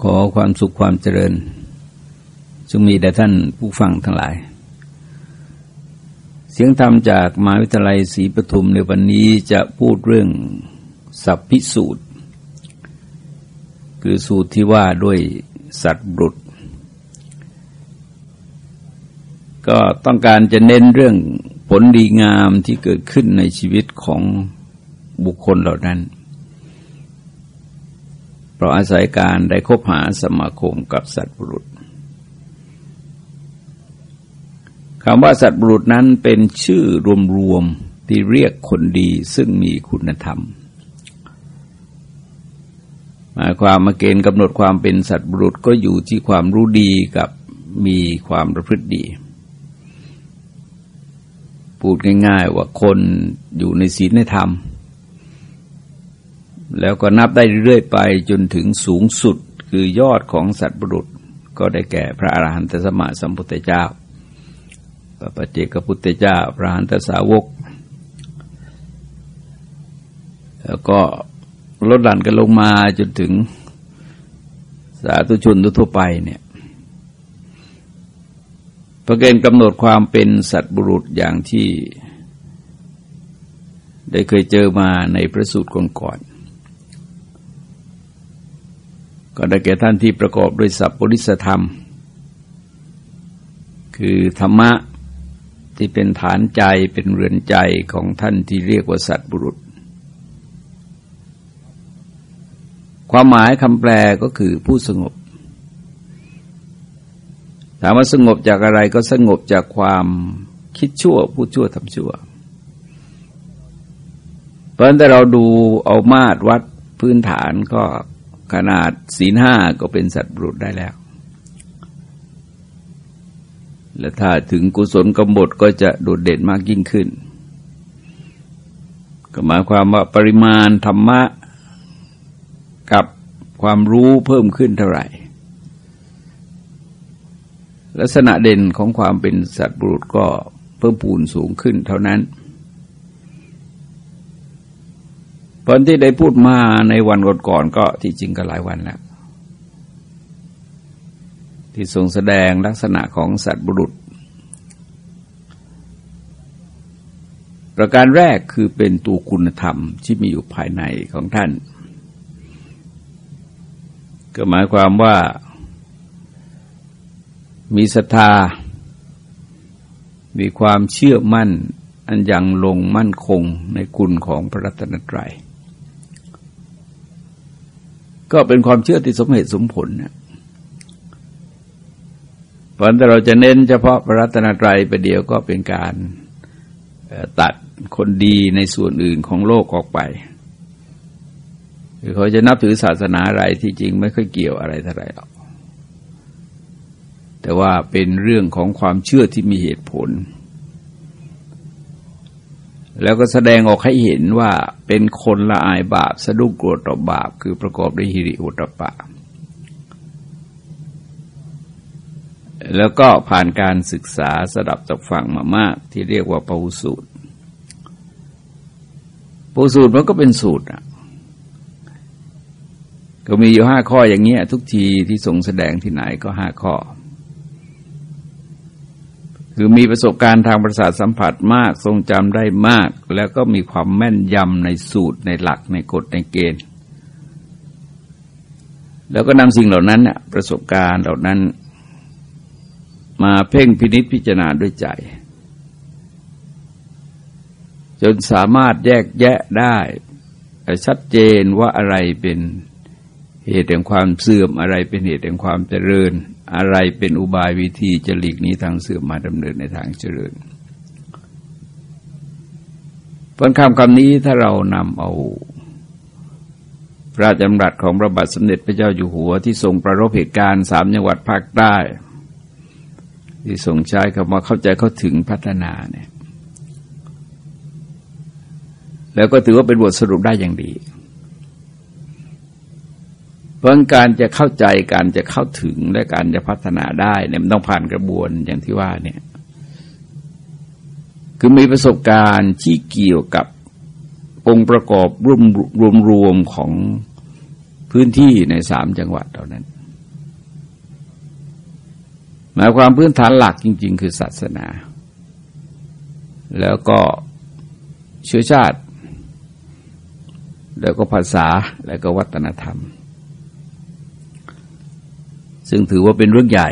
ขอความสุขความเจริญจงมีแด่ท่านผู้ฟังทั้งหลาย เสียงธรรมจากมหาวิทยาลัยศรีปทุมในวันนี้จะพูดเรื่องสัพพิสูตร คือสูตรที่ว่าด้วยสัตว์บุตรก็ต้องการจะเน้นเรื่องผลดีงามที่เกิดขึ้นในชีวิตของบุคคลเหล่านั้น ราะอาศัยการได้คบหาสมาคมกับสัตว์บุรุษคำว่าสัตว์บุรุษนั้นเป็นชื่อรวมๆที่เรียกคนดีซึ่งมีคุณธรรม หมายความมาเกณฑ์กำหนดความเป็นสัตว์บุรุษก็อยู่ที่ความรู้ดีกับมีความประพฤติดี พูดง่ายๆว่าคนอยู่ในศีลในธรรม แล้วก็นับได้เรื่อยไปจนถึงสูงสุดคือยอดของสัตว์บุรุษก็ได้แก่พระอรหันตสมมาสัมพุทธเจ้าพระปเจกพุทธเจ้า พระอรหันตสาวก แล้วก็ลดหลั่นกันลงมาจนถึงสาธุชนทั่วไปเนี่ยประเกณฑ์กำหนดความเป็นสัตว์บุรุษอย่างที่ ได้เคยเจอมาในพระสูตรก่อน ก็ได้แก่ท่านที่ประกอบด้วยสัพปริสธรรม คือธรรมะที่เป็นฐานใจเป็นเรือนใจของท่านที่เรียกว่าสัตบุรุษ ความหมายคำแปลก็คือผู้สงบ ถามว่าสงบจากอะไรก็สงบจากความคิดชั่วพูดชั่วทำชั่ว เพราะฉะนั้นเราดูเอามาตรวัดพื้นฐานก็ ขนาดศีลห้าก็เป็นสัตว์บุรุษได้แล้ว และถ้าถึงกุศลกำบดก็จะโดดเด่นมากยิ่งขึ้น ก็หมายความว่าปริมาณธรรมะกับความรู้เพิ่มขึ้นเท่าไหร่ ลักษณะเด่นของความเป็นสัตว์บุรุษก็เพิ่มปูนสูงขึ้นเท่านั้น ตอนที่ได้พูดมาในวันก่อนๆก็ที่จริงก็หลายวันแล้ว ที่ทรงแสดงลักษณะของสัตว์บุรุษ ประการแรกคือเป็นตัวคุณธรรมที่มีอยู่ภายในของท่าน ก็หมายความว่ามีศรัทธา มีความเชื่อมั่น อันยังลงมั่นคงในคุณของพระรัตนตรยัย ก็เป็นความเชื่อที่สมเหตุสมผลเนี่ยเพราะแต่เราจะเน้นเฉพาะพระรัตนตรัยไปเดียวก็เป็นการตัดคนดีในส่วนอื่นของโลกออกไปคือเขาจะนับถือศาสนาอะไรที่จริงไม่ค่อยเกี่ยวอะไรเท่าไรหรอกแต่ว่าเป็นเรื่องของความเชื่อที่มีเหตุผล แล้วก็แสดงออกให้เห็นว่าเป็นคนละอายบาปสะดุ้งกลัวต่อบาป คือประกอบด้วยฮิริโอตปะ แล้วก็ผ่านการศึกษาสดับจากฟังมามากที่เรียกว่าปูสูตรปูสูตรมันก็เป็นสูตรอะก็มีอยู่ห้าข้ออย่างเงี้ยทุกทีที่ทรงแสดงที่ไหนก็ห้าข้อ คือมีประสบการณ์ทางประสาทสัมผัสมาก ทรงจำได้มาก แล้วก็มีความแม่นยำในสูตรในหลักในกฎในเกณฑ์ แล้วก็นำสิ่งเหล่านั้นเนี่ยประสบการณ์เหล่านั้น มาเพ่งพินิษพิจารณาด้วยใจ จนสามารถแยกแยะได้ชัดเจนว่าอะไรเป็นเหตุแห่งความเสื่อมอะไรเป็นเหตุแห่งความเจริญ อะไรเป็นอุบายวิธีจะหลีกนี้ทางเสื่อมมาดำเนินในทางเจริญผลคำคำนี้ถ้าเรานำเอาพระจำรัสของพระบาทสมเด็จพระเจ้าอยู่หัวที่ทรงประรบเหตุการณ์สามจังหวัดภาคใต้ ที่ทรงใช้คำว่าเข้าใจเข้าถึงพัฒนาเนี่ยแล้วก็ถือว่าเป็นบทสรุปได้อย่างดี เพราะการจะเข้าใจการจะเข้าถึงและการจะพัฒนาได้เนี่ยมันต้องผ่านกระบวนอย่างที่ว่าเนี่ยคือมีประสบการณ์ที่เกี่ยวกับองค์ประกอบรวมรวมรวมของพื้นที่ในสามจังหวัดเหล่านั้น หมายความพื้นฐานหลักจริง ๆ คือศาสนา แล้วก็เชื้อชาติ แล้วก็ภาษาแล้วก็วัฒนธรรม ซึ่งถือว่าเป็นเรื่องใหญ่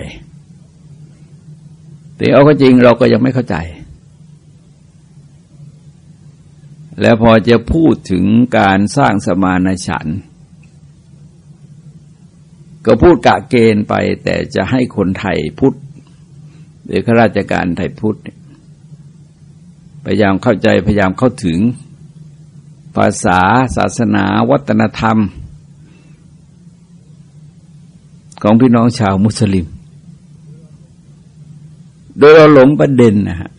แต่เอาก็จริงเราก็ยังไม่เข้าใจ แล้วพอจะพูดถึงการสร้างสมานฉันท์ก็พูดกะเกณฑ์ไป แต่จะให้คนไทยพุทธหรือข้าราชการไทยพุทธพยายามเข้าใจพยายามเข้าถึง ภาษาศาสนาวัฒนธรรม ของพี่น้องชาวมุสลิม โดยเราหลงประเด็นนะฮะ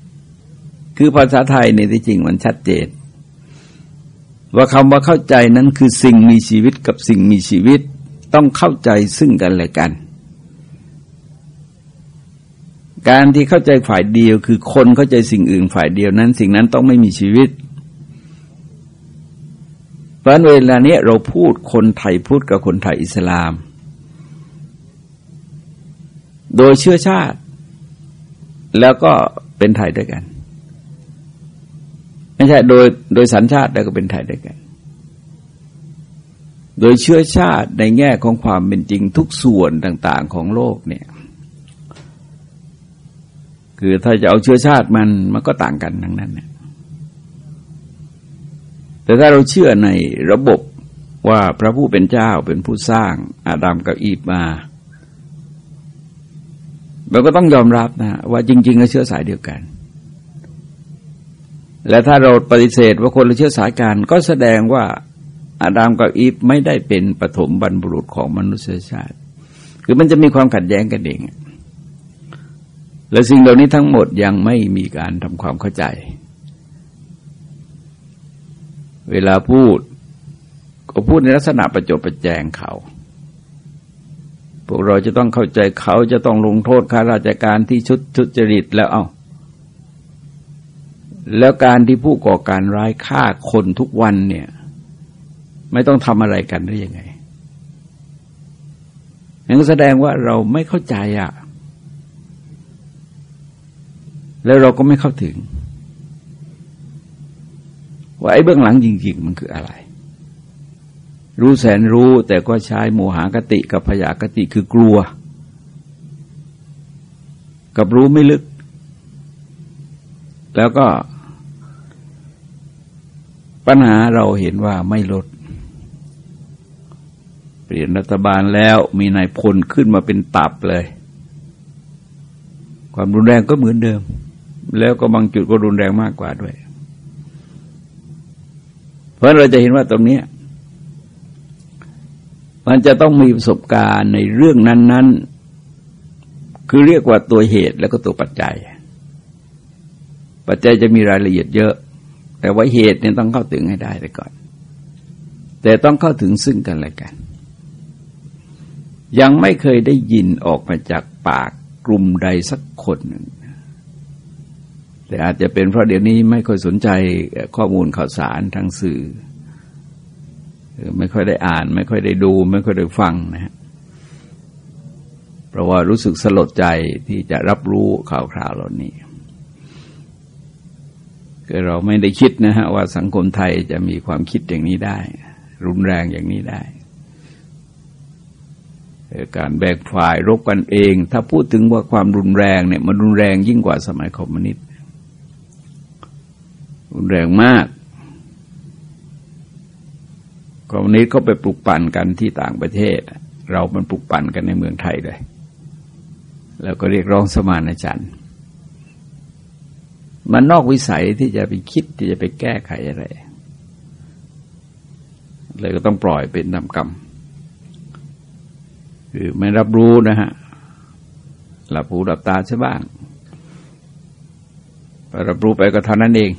คือภาษาไทยในที่จริงมันชัดเจน ว่าคำว่าเข้าใจนั้นคือสิ่งมีชีวิตกับสิ่งมีชีวิตต้องเข้าใจซึ่งกันและกัน การที่เข้าใจฝ่ายเดียวคือคนเข้าใจสิ่งอื่นฝ่ายเดียวนั้น สิ่งนั้นต้องไม่มีชีวิตเพราะเวลาเนี้ยเราพูดคนไทยพูดกับคนไทยอิสลาม โดยเชื้อชาติ แล้วก็เป็นไทยด้วยกัน ไม่ใช่โดยโดยสัญชาติแล้วก็เป็นไทยด้วยกัน โดยเชื้อชาติในแง่ของความเป็นจริงทุกส่วนต่าง ๆ ของโลกเนี่ย คือถ้าจะเอาเชื้อชาติมันมันก็ต่างกันทั้งนั้นเนี่ยแต่ถ้าเราเชื่อในระบบว่าพระผู้เป็นเจ้าเป็นผู้สร้างอาดัมกับอีบมา เราก็ต้องยอมรับนะว่าจริง ๆ ก็เชื้อสายเดียวกัน และถ้าเราปฏิเสธว่าคนละเชื้อสายกันก็แสดงว่าอาดามกับอีฟไม่ได้เป็นปฐมบรรพบุรุษของมนุษยชาติ คือมันจะมีความขัดแย้งกันเองและสิ่งเหล่านี้ทั้งหมดยังไม่มีการทำความเข้าใจ เวลาพูด ก็พูดในลักษณะประจบประแจงเขา วกเราจะต้องเข้าใจเขาจะต้องลงโทษข้าราชการที่ชุดชุดจริตแล้วเอา แล้วการที่ผู้ก่อการร้ายฆ่าคนทุกวันเนี่ย ไม่ต้องทำอะไรกันได้ยังไงนั่นก็แสดงว่าเราไม่เข้าใจอะ แล้วเราก็ไม่เข้าถึง ว่าไอ้เบื้องหลังจริง ๆ มันคืออะไร รู้แสนรู้แต่ก็ใช้โมหากติกับพยากติคือกลัว กับรู้ไม่ลึก แล้วก็ ปัญหาเราเห็นว่าไม่ลด เปลี่ยนรัฐบาลแล้วมีนายพลขึ้นมาเป็นตับเลย ความรุนแรงก็เหมือนเดิม แล้วก็บางจุดก็รุนแรงมากกว่าด้วย เพราะเราจะเห็นว่าตรงนี้ มันจะต้องมีประสบการณ์ในเรื่องนั้น ๆ คือเรียกว่าตัวเหตุแล้วก็ตัวปัจจัย ปัจจัยจะมีรายละเอียดเยอะ แต่ว่าเหตุเนี่ยต้องเข้าถึงให้ได้ไปก่อน แต่ต้องเข้าถึงซึ่งกันและกัน ยังไม่เคยได้ยินออกมาจากปากกลุ่มใดสักคนหนึ่งแต่อาจจะเป็นเพราะเดี๋ยวนี้ไม่ค่อยสนใจข้อมูลข่าวสารทางสื่อ ไม่ค่อยได้อ่าน ไม่ค่อยได้ดู ไม่ค่อยได้ฟังนะฮะเพราะว่ารู้สึกสลดใจที่จะรับรู้ข่าวคราวเหล่านี้ก็เราไม่ได้คิดนะฮะว่าสังคมไทยจะมีความคิดอย่างนี้ได้ รุนแรงอย่างนี้ได้การแบกฝ่ายรบกันเอง ถ้าพูดถึงว่าความรุนแรงเนี่ยมันรุนแรงยิ่งกว่าสมัยคอมมิวนิสต์รุนแรงมาก คอมมิวนิสต์เขาไปปลุกปั่นกันที่ต่างประเทศ เรามันปลุกปั่นกันในเมืองไทยเลย แล้วก็เรียกร้องสมานฉันท์มันนอกวิสัยที่จะไปคิดที่จะไปแก้ไขอะไร เลยก็ต้องปล่อยเป็นนำกรรม คือไม่รับรู้นะฮะ หลับหูหลับตาใช่บ้าง รับรู้ไปก็เท่านั้นเอง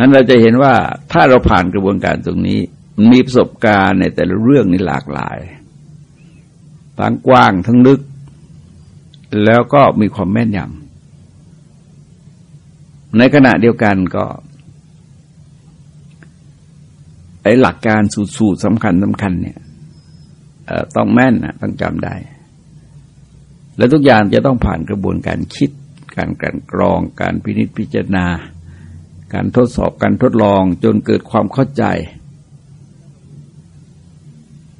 นั้นเราจะเห็นว่าถ้าเราผ่านกระบวนการตรงนี้ มีประสบการณ์ในแต่ละเรื่องนี่หลากหลาย ทั้งกว้างทั้งลึก แล้วก็มีความแม่นยำในขณะเดียวกันก็ไอ้หลักการสูตรสำคัญสำคัญเนี่ยต้องแม่นนะต้องจำได้ และทุกอย่างจะต้องผ่านกระบวนการคิด การกันกรอง การพินิจพิจารณา การทดสอบการทดลองจนเกิดความเข้าใจ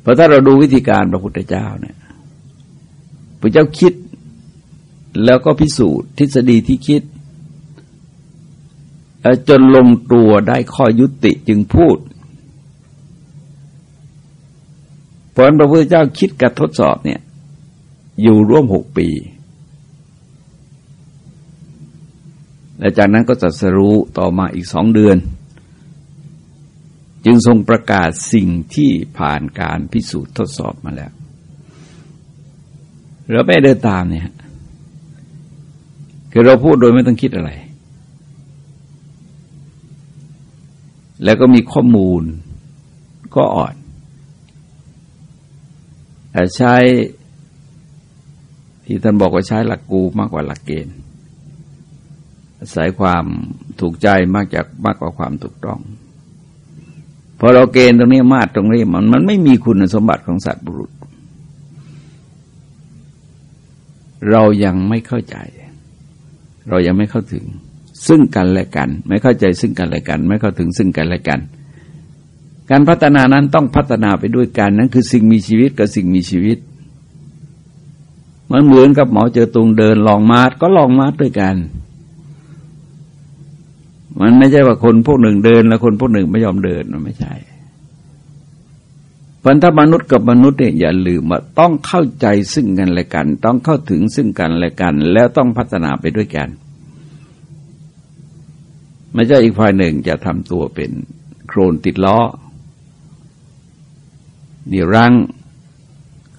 เพราะถ้าเราดูวิธีการพระพุทธเจ้าเนี่ยพระเจ้าคิดแล้วก็พิสูจน์ทฤษฎีที่คิด จนลงตัวได้ข้อยุติจึงพูด เพราะพระพุทธเจ้าคิดกับทดสอบเนี่ยอยู่ร่วมหกปี และจากนั้นก็จัดสรู้ต่อมาอีกสองเดือน จึงทรงประกาศสิ่งที่ผ่านการพิสูจน์ทดสอบมาแล้วเราไม่เดินตามเนี่ยคือเราพูดโดยไม่ต้องคิดอะไร แล้วก็มีข้อมูลก็อ่อนแต่ใช้ที่ท่านบอกว่าใช้หลักกูมากกว่าหลักเกณฑ์ อาศัยความถูกใจมากจากมากกว่าความถูกต้องพอเราเกณฑ์ตรงนี้มาตรตรงนี้มันมันไม่มีคุณสมบัติของสัตว์บุรุษ เรายังไม่เข้าใจ เรายังไม่เข้าถึง ซึ่งกันและกัน ไม่เข้าใจซึ่งกันและกัน ไม่เข้าถึงซึ่งกันและกัน การพัฒนานั้นต้องพัฒนาไปด้วยกันนั่นคือสิ่งมีชีวิตกับสิ่งมีชีวิตมันเหมือนกับหมอเจอตุงเดินลองมาดก็ลองมาดด้วยกัน มันไม่ใช่ว่าคนพวกหนึ่งเดิน แล้วคนพวกหนึ่งไม่ยอมเดินมันไม่ใช่พันธมนุษย์กับมนุษย์เนี่ยอย่าลืมว่าต้องเข้าใจซึ่งกันและกัน ต้องเข้าถึงซึ่งกันและกัน แล้วต้องพัฒนาไปด้วยกัน ไม่ใช่อีกฝ่ายหนึ่งจะทำตัวเป็นโครนติดล้อเดี๋ยวรั้ง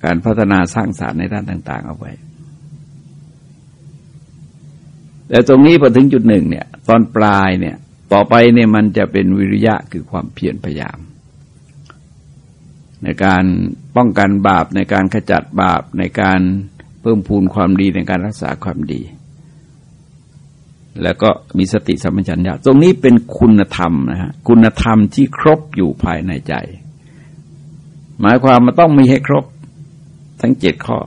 การพัฒนาสร้างสารรค์ในด้านต่าง ๆ เอาไว้ แต่ตรงนี้พอถึงจุดหนึ่งเนี่ย ตอนปลายเนี่ย ต่อไปเนี่ยมันจะเป็นวิริยะคือความเพียรพยายาม ในการป้องกันบาปในการขจัดบาปในการเพิ่มพูนความดีในการรักษาความดี แล้วก็มีสติสัมปชัญญะตรงนี้เป็นคุณธรรมนะฮะคุณธรรมที่ครบอยู่ภายในใจ หมายความมันต้องมีให้ครบทั้งเจ็ดข้อ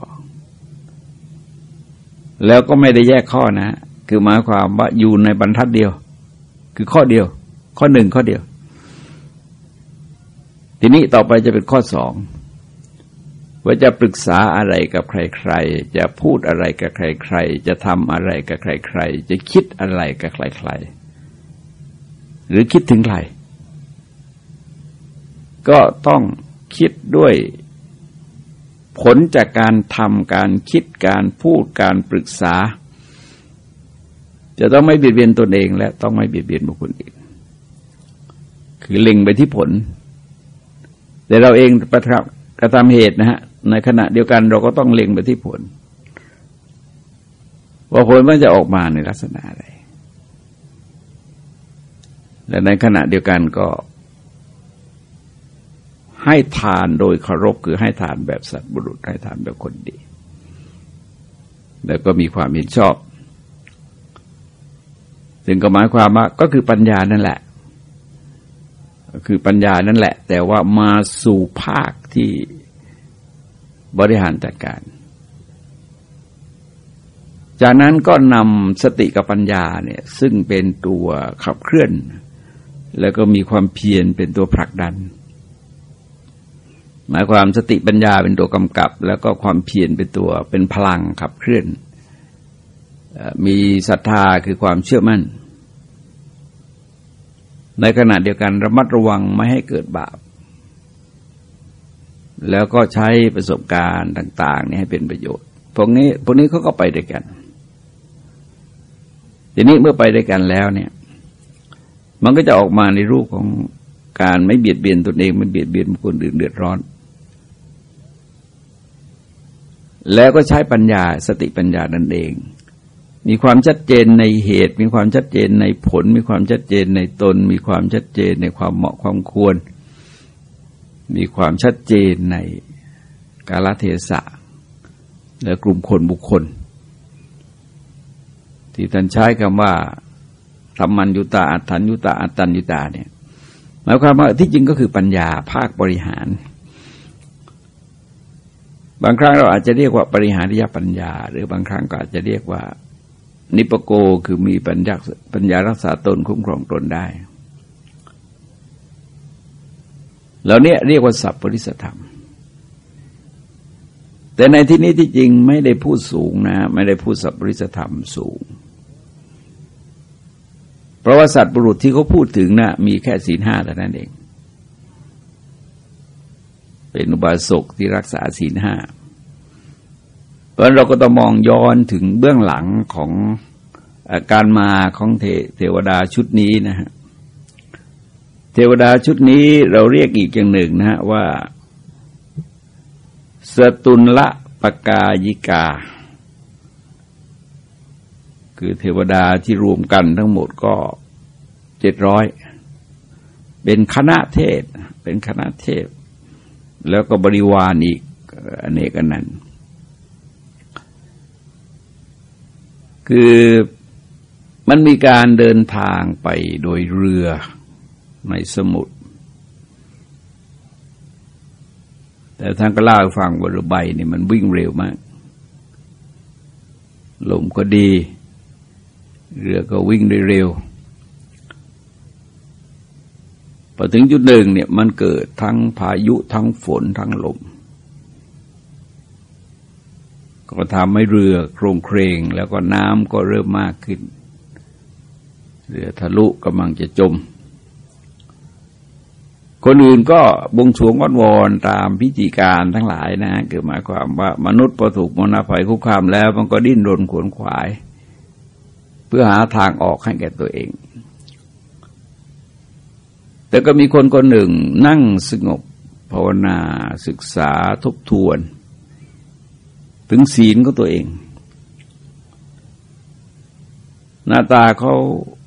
แล้วก็ไม่ได้แยกข้อนะ คือหมายความว่าอยู่ในบรรทัดเดียว คือข้อเดียว ข้อหนึ่งข้อเดียว ทีนี้ต่อไปจะเป็นข้อสองว่าจะปรึกษาอะไรกับใครๆ จะพูดอะไรกับใครๆ จะทำอะไรกับใครๆ จะคิดอะไรกับใครๆ หรือคิดถึงใคร ก็ต้องคิดด้วยผลจากการทำการคิดการพูดการปรึกษา จะต้องไม่เบียดเบียนตนเอง และต้องไม่เบียดเบียนบุคคลอื่นคือเล็งไปที่ผล แต่เราเองประทับกระทำเหตุนะฮะในขณะเดียวกันเราก็ต้องเล็งไปที่ผล ว่าผลมันจะออกมาในลักษณะอะไรและในขณะเดียวกันก็ ให้ทานโดยเคารพคือให้ทานแบบสัตว์บุรุษให้ทานแบบคนดี แล้วก็มีความเห็นชอบ ถึงก็หมายความว่าก็คือปัญญานั่นแหละ คือปัญญานั่นแหละ แต่ว่ามาสู่ภาคที่บริหารจัดการ จากนั้นก็นำสติกับปัญญาเนี่ยซึ่งเป็นตัวขับเคลื่อน แล้วก็มีความเพียรเป็นตัวผลักดัน หมายความสติปัญญาเป็นตัวกำกับ แล้วก็ความเพียรเป็นตัวเป็นพลังขับเคลื่อน มีศรัทธาคือความเชื่อมั่น ในขณะเดียวกันระมัดระวังไม่ให้เกิดบาป แล้วก็ใช้ประสบการณ์ต่าง ๆ นี่ให้เป็นประโยชน์พวกนี้พวกนี้เขาก็ไปด้วยกันทีนี้เมื่อไปด้วยกันแล้วเนี่ย มันก็จะออกมาในรูปของการไม่เบียดเบียนตนเองไม่เบียดเบียนบุคคลอื่นเดือดร้อน แล้วก็ใช้ปัญญาสติปัญญานั่นเอง มีความชัดเจนในเหตุ มีความชัดเจนในผล มีความชัดเจนในตน มีความชัดเจนในความเหมาะความควร มีความชัดเจนในกาลเทศะและกลุ่มคนบุคคล ที่ท่านใช้คำว่าธรรมัญยุตาอัตถัญยุตาอัตตัญยุตาเนี่ยหมายความว่าที่จริงก็คือปัญญาภาคบริหาร บางครั้งเราอาจจะเรียกว่าปริหาริยปัญญา หรือบางครั้งก็อาจจะเรียกว่า นิปโกคือมีปัญญาปัญญารักษาตนคุ้มครองตนได้เหล่านี้เรียกว่าสัพปริสธรรม แต่ในที่นี้ที่จริงไม่ได้พูดสูงนะ ไม่ได้พูดสัพปริสธรรมสูง เพราะว่าสัตว์บุรุษที่เขาพูดถึงนะ่ะมีแค่ศีลห้าแต่นั้นเอง เป็นอุบาสกที่รักษาศีลห้า เพราะเราก็ต้องมองย้อนถึงเบื้องหลังของการมาของเทเทวดาชุดนี้นะฮะเทวดาชุดนี้เราเรียกอีกอย่างหนึ่งนะฮะว่า สตุลละปกายิกา คือเทวดาที่รวมกันทั้งหมดก็เจ็ดร้อยเป็นคณะเทศ เป็นคณะเทศ แล้วก็บริวารอีกอเนกนัน คือมันมีการเดินทางไปโดยเรือในสมุทร แต่ท่านก็เล่าให้ฟังว่าเรือใบนี่มันวิ่งเร็วมาก ลมก็ดี เรือก็วิ่งได้เร็ว พอถึงจุดหนึ่งเนี่ยมันเกิดทั้งพายุทั้งฝนทั้งลม ก็ทำให้เรือโครงเครง แล้วก็น้ำก็เริ่มมากขึ้น เรือทะลุกำลังจะจม คนอื่นก็บงสวงอ้อนวอนตามพิธีการทั้งหลายนะคือหมายความว่ามนุษย์พอถูกมนาภัยคุกคามแล้ว มันก็ดิ้นรนขวนขวาย เพื่อหาทางออกให้แก่ตัวเอง แต่ก็มีคนคนหนึ่งนั่งสงบภาวนาศึกษาทบทวน ถึงศีลของตัวเอง หน้าตาเขา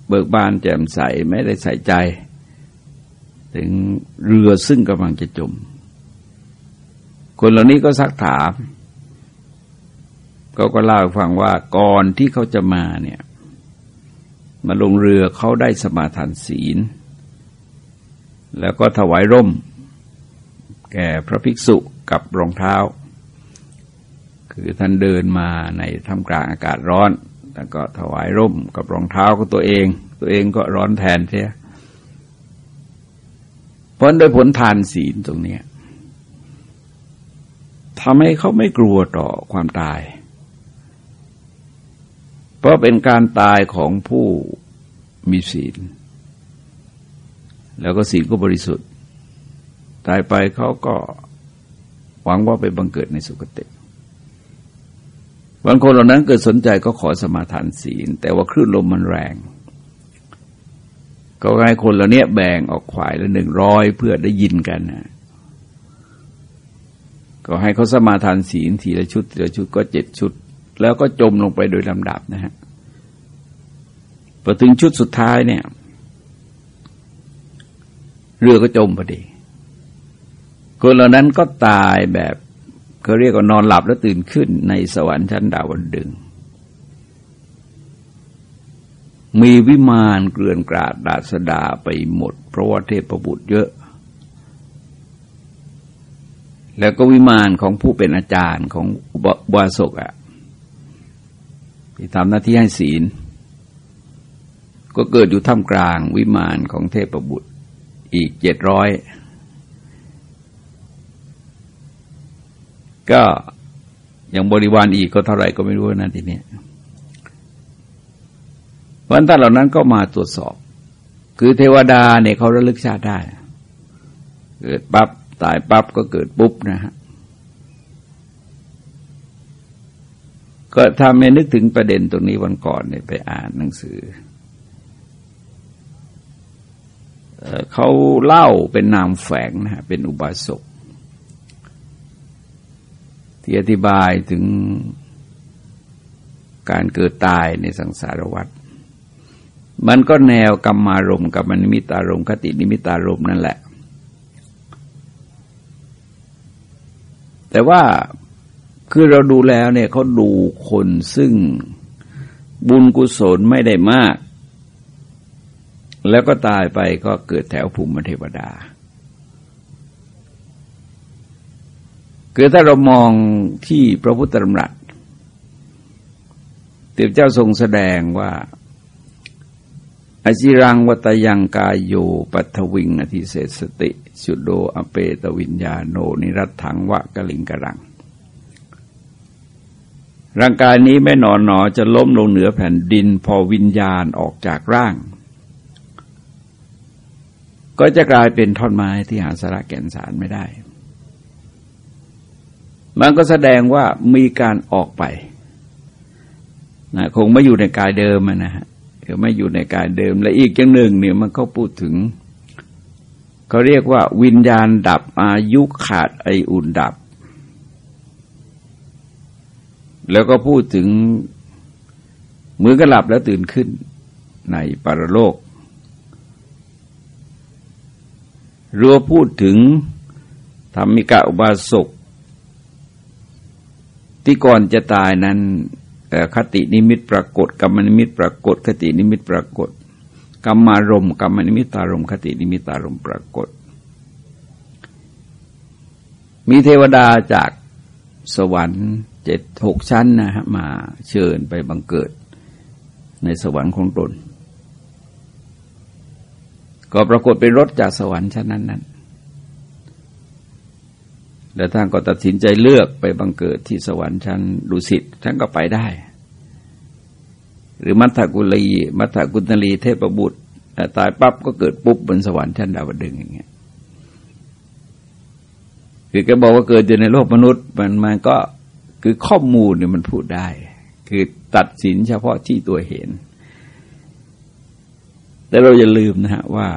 เบิกบานแจ่มใสไม่ได้ใส่ใจ ถึงเรือซึ่งกำลังจะจม คนเหล่านี้ก็ซักถามเขาก็เล่าฟังว่าก่อนที่เขาจะมาเนี่ยมาลงเรือเขาได้สมาทานศีล แล้วก็ถวายร่ม แก่พระภิกษุกับรองเท้า คือท่านเดินมาในท่ามกลางอากาศร้อน แล้วก็ถวายร่มกับรองเท้าของตัวเอง ตัวเองก็ร้อนแทนเสียเพราะโดยผลทานศีลตรงนี้ทำให้เขาไม่กลัวต่อความตาย เพราะเป็นการตายของผู้มีศีล แล้วก็ศีลก็บริสุทธิ์ ตายไปเขาก็หวังว่าไปบังเกิดในสุคติ บางคนเหล่านั้นเกิดสนใจก็ขอสมาทานศีล แต่ว่าคลื่นลมมันแรง ก็ให้คนเหล่านี้แบ่งออกขวายละหนึ่งร้อยเพื่อได้ยินกันนะก็ให้เขาสมาทานศีลทีละชุดทีละชุดก็เจ็ดชุด แล้วก็จมลงไปโดยลำดับนะฮะพอถึงชุดสุดท้ายเนี่ย เรือก็จมพอดีคนเหล่านั้นก็ตายแบบ เขาเรียกว่านอนหลับแล้วตื่นขึ้นในสวรรค์ชั้นดาวดึง มีวิมานเกลื่อนกราดดาสดาไปหมด เพราะว่าเทพบุตรเยอะ แล้วก็วิมานของผู้เป็นอาจารย์ของบาศกอะ่ะที่ทำหน้าที่ให้ศีล ก็เกิดอยู่ท่ามกลางวิมานของเทพบุตรอีกเจ็ดร้อย ก็อย่างบริวารอีกก็เท่าไหร่ก็ไม่รู้นะทีนี้วันท่านเหล่านั้นก็มาตรวจสอบ คือเทวดาเนี่ยเขาระลึกชาติได้ เกิดปับ๊บตายปั๊บก็เกิดปุ๊บนะฮะก็ทำให้นึกถึงประเด็นตรงนี้วันก่อนเนี่ยไปอ่านหนังสือเขาเล่าเป็นนามแฝงนะฮะเป็นอุบาสก ที่อธิบายถึงการเกิดตายในสังสารวัฏมันก็แนวกรรมารมกับมนิมิตารมคตินิมิตารมนั่นแหละ แต่ว่าคือเราดูแล้วเนี่ยเขาดูคนซึ่งบุญกุศลไม่ได้มาก แล้วก็ตายไปก็เกิดแถวภูมิเทวดา คือถ้าเรามองที่พระพุทธธรรมรัตเตเจ้าทรงแสดงว่าอจิรังวัตยังกายโยปัทวิงอธิเศสติสุดโดอเปตวิญญาโนนิรัตถังวะกลิงกรัง ร่างกายนี้ไม่นอนหนอจะล้มลงเหนือแผ่นดินพอวิญญาณออกจากร่าง ก็จะกลายเป็นท่อนไม้ที่หาสาระแก่นสารไม่ได้ มันก็แสดงว่ามีการออกไปนะคงไม่อยู่ในกายเดิมนะฮะคือไม่อยู่ในกายเดิม และอีกอย่างหนึ่งเนี่ยมันก็พูดถึงเขาเรียกว่า วิญญาณดับอายุขาดไออุ่นดับ แล้วก็พูดถึงมือก็หลับแล้วตื่นขึ้นในปรโลกรัวพูดถึงธรรมิกะอุบาสก ที่ก่อนจะตายนั้นคตินิมิตปรากฏกรรมนิมิตปรากฏ คตินิมิตปรากฏกรรมารมกรรมนิมิตารมคตินิมิตารมปรากฏ มีเทวดาจากสวรรค์เจ็ดหกชั้นนะฮะมาเชิญไปบังเกิด ในสวรรค์ของตน ก็ปรากฏเป็นรถจากสวรรค์ชั้นนั้นนั้น แล้วท่านก็ตัดสินใจเลือกไปบังเกิดที่สวรรค์ชั้นดุสิตท่านก็ไปได้ หรือมัทธกุลีมัทธกุณลีเทพบุตรตายปั๊บก็เกิดปุ๊บบนสวรรค์ชั้นดาวดึงอย่างเงี้ยคือแกบอกว่าเกิดอยู่ในโลกมนุษย์ มันมันก็คือข้อมูลเนี่ยมันพูดได้ คือตัดสินเฉพาะที่ตัวเห็น แต่เราอย่าลืมนะฮะว่า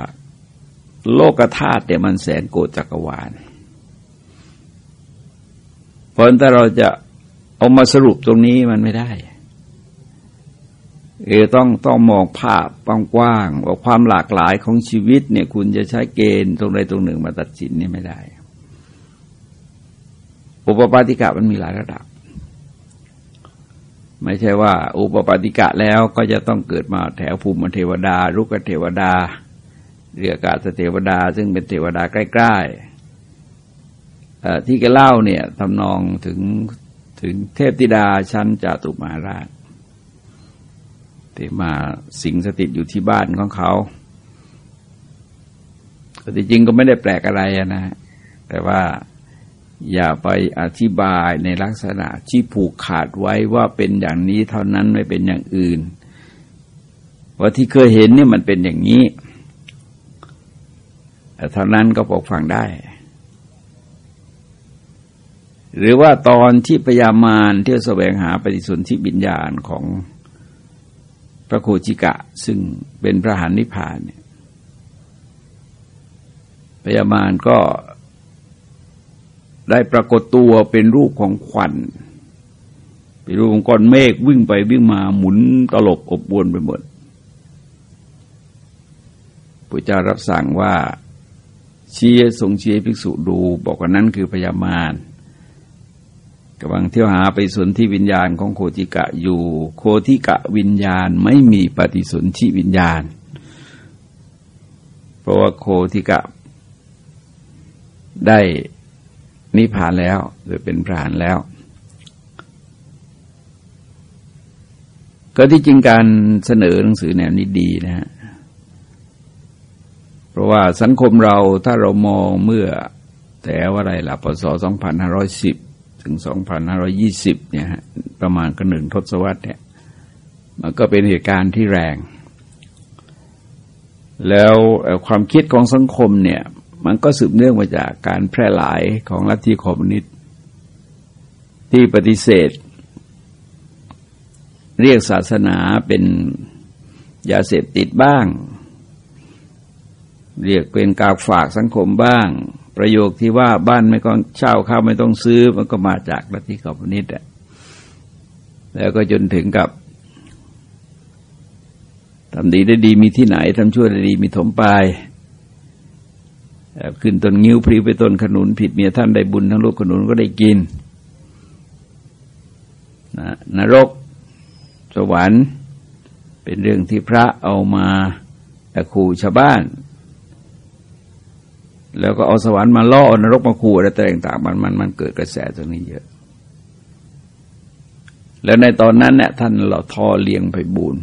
โลกธาตุเนี่ยมันแสนโกจักรวาล ราะถ้าเราจะเอามาสรุปตรงนี้มันไม่ได้เออต้องต้องมองภาพกว้างว่าความหลากหลายของชีวิตเนี่ย คุณจะใช้เกณฑ์ตรงใดตรงหนึ่งมาตัดสินนี่ไม่ได้ อุปปาติกะมันมีหลายระดับ ไม่ใช่ว่า อุปปาติกะแล้วก็จะต้องเกิดมาแถวภูมิเทวดารุกเทวดา เรียกาศเทวดา ซึ่งเป็นเทวดาใกล้ ๆ ที่แกเล่าเนี่ยทำนองถึงถึงเทพธิดาชั้นจาตุมาราชที่มาสิงสถิตอยู่ที่บ้านของเขาแต่จริงก็ไม่ได้แปลกอะไรนะแต่ว่าอย่าไปอธิบายในลักษณะที่ผูกขาดไว้ว่าเป็นอย่างนี้เท่านั้นไม่เป็นอย่างอื่น ว่าที่เคยเห็นเนี่ยมันเป็นอย่างนี้แต่เท่านั้นก็ปกฟังได้ หรือว่าตอนที่พยามารที่ยวแสวงหาปฏิสนธิบิญญาณของพระโคจิกะ ซึ่งเป็นพระหานิพพานเนี่ยพยามารก็ได้ปรากฏตัวเป็นรูปของควันเป็นรูปของก้อนเมฆวิ่งไปวิ่งมาหมุนตลบอบอวนไปหมดพระเจ้ารับสั่งว่าเชียทรงเชียภิกษุดู บอกว่านั้นคือพยามาร กำลังเที่ยวหาไปสนที่วิญญาณของโคติกะอยู่ โคติกะวิญญาณไม่มีปฏิสนธิวิญญาณ เพราะว่าโคติกะได้นิพพานแล้วหรือเป็นพรานแล้ว ก็ที่จริงการเสนอหนังสือแนวนี้ดีนะฮะเพราะว่าสังคมเราถ้าเรามองเมื่อแต่ว่าอะไรล่ะปศ2510 ถึง 2520 เนี่ยประมาณก็หนึ่งทศวรรษเนี่ยมันก็เป็นเหตุการณ์ที่แรง แล้วความคิดของสังคมเนี่ย มันก็สืบเนื่องมาจากการแพร่หลายของลัทธิคอมมิวนิสต์ที่ปฏิเสธ เรียกศาสนาเป็นยาเสพติดบ้าง เรียกเป็นกาฝากสังคมบ้าง ประโยคที่ว่าบ้านไม่ต้องเช่าข้าวไม่ต้องซื้อ มันก็มาจากลัทธิคอมมิวนิสต์แล้วก็จนถึงกับทำดีได้ดีมีที่ไหนทำชั่วได้ดีมีถมปลายขึ้นต้นงิ้วพรีไปต้นขนุน ผิดเมียท่านได้บุญทั้งลูกขนุนก็ได้กินนรก สวรรค์ เป็นเรื่องที่พระเอามาขู่ชาวบ้าน แล้วก็เอาสวรรค์มาล่อนรกมาขู่อะไรต่างๆมันมันมันเกิดกระแสตรงนี้เยอะ แล้วในตอนนั้นเนี่ยท่านเราทอเลียงไปบูน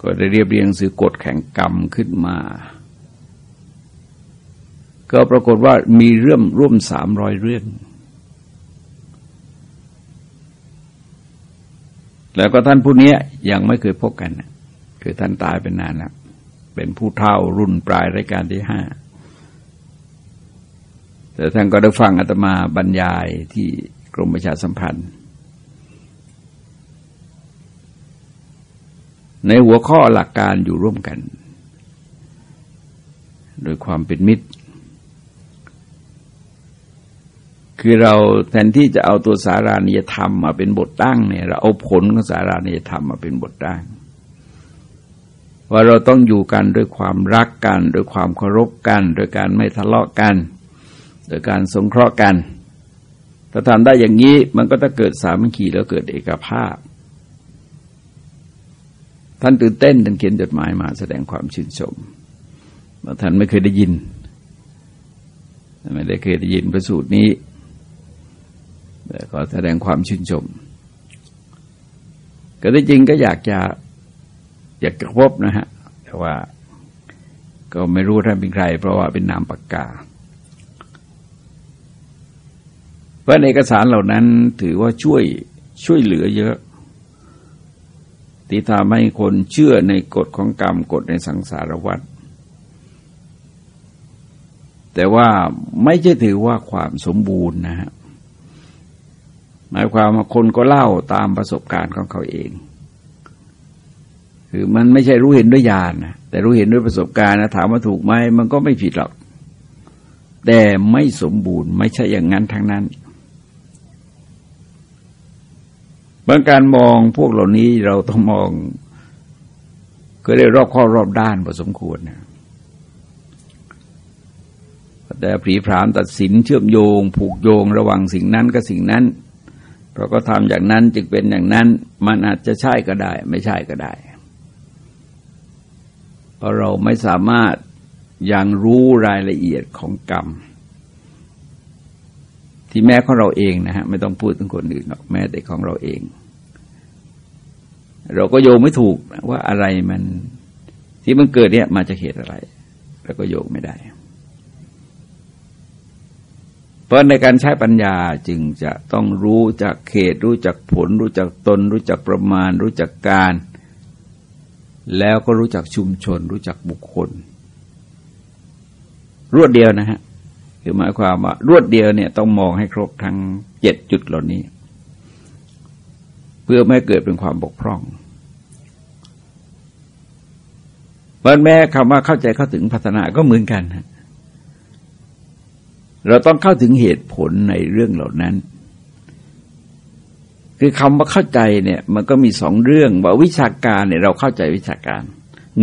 ก็ได้เรียบเรียงสื่อกฎแข่งกรรมขึ้นมา ก็ปรากฏว่ามีเรื่องร่วมสามร้อยเรื่อง แล้วก็ท่านผู้นี้ยังไม่เคยพบกัน คือท่านตายเป็นนานแล้ว เป็นผู้เท่ารุ่นปลายรายการที่ห้า แต่ท่านก็ได้ฟังอาตมาบรรยายที่กรมประชาสัมพันธ์ ในหัวข้อหลักการอยู่ร่วมกัน โดยความเป็นมิตร คือเราแทนที่จะเอาตัวสารานิยธรรมมาเป็นบทตั้งเนี่ยเราเอาผลของสารานิยธรรมมาเป็นบทตั้ง ว่าเราต้องอยู่กันด้วยความรักกัน ด้วยความเคารพกัน โดยการไม่ทะเลาะกัน โดยการสงเคราะห์กัน ถ้าทำได้อย่างนี้มันก็จะเกิดสามัคคีแล้วเกิดเอกภาพ ท่านตื่นเต้นท่านเขียนจดหมายมาแสดงความชื่นชมว่าท่านไม่เคยได้ยิน ไม่ได้เคยได้ยินประสูตรนี้แต่ก็แสดงความชื่นชม ก็ที่จริงก็อยากจะ อยากจะพบนะฮะ แต่ว่าก็ไม่รู้ท่านเป็นใคร เพราะว่าเป็นนามปากกา เพราะเอกสารเหล่านั้นถือว่าช่วยช่วยเหลือเยอะที่ทำให้คนเชื่อในกฎของกรรมกฎในสังสารวัฏแต่ว่าไม่ใช่ถือว่าความสมบูรณ์นะฮะหมายความว่าคนก็เล่าตามประสบการณ์ของเขาเอง คือมันไม่ใช่รู้เห็นด้วยญาณนะแต่รู้เห็นด้วยประสบการณ์นะถามว่าถูกไหมมันก็ไม่ผิดหรอก แต่ไม่สมบูรณ์ไม่ใช่อย่างนั้นทั้งนั้นบางการมองพวกเหล่านี้เราต้องมอง ก็ได้รอบข้อรอบด้านพอสมควรนะแต่ผีพรามตัดสินเชื่อมโยง ผูกโยงระหว่างสิ่งนั้นกับสิ่งนั้นเราก็ทำอย่างนั้นจึงเป็นอย่างนั้น มันอาจจะใช่ก็ได้ ไม่ใช่ก็ได้ เพราะเราไม่สามารถยังรู้รายละเอียดของกรรม ที่แม้ของเราเองนะฮะไม่ต้องพูดถึงคนอื่นหรอกแม้แต่ของเราเอง เราก็โยงไม่ถูกว่าอะไรมัน ที่มันเกิดเนี่ยมาจากเหตุอะไรเราก็โยงไม่ได้ เพราะในการใช้ปัญญาจึงจะต้องรู้จักเขตรู้จักผล รู้จักตน รู้จักประมาณ รู้จักการ แล้วก็รู้จักชุมชน รู้จักบุคคล รวดเดียวนะฮะคือหมายความว่ารวดเดียวเนี่ยต้องมองให้ครบทั้งเจ็ดจุดเหล่านี้ เพื่อไม่เกิดเป็นความบกพร่องบันแม้คำว่าเข้าใจเข้าถึงพัฒนาก็เหมือนกัน เราต้องเข้าถึงเหตุผลในเรื่องเหล่านั้น คือคำว่าเข้าใจเนี่ยมันก็มีสองเรื่องว่าวิชาการเนี่ยเราเข้าใจวิชาการ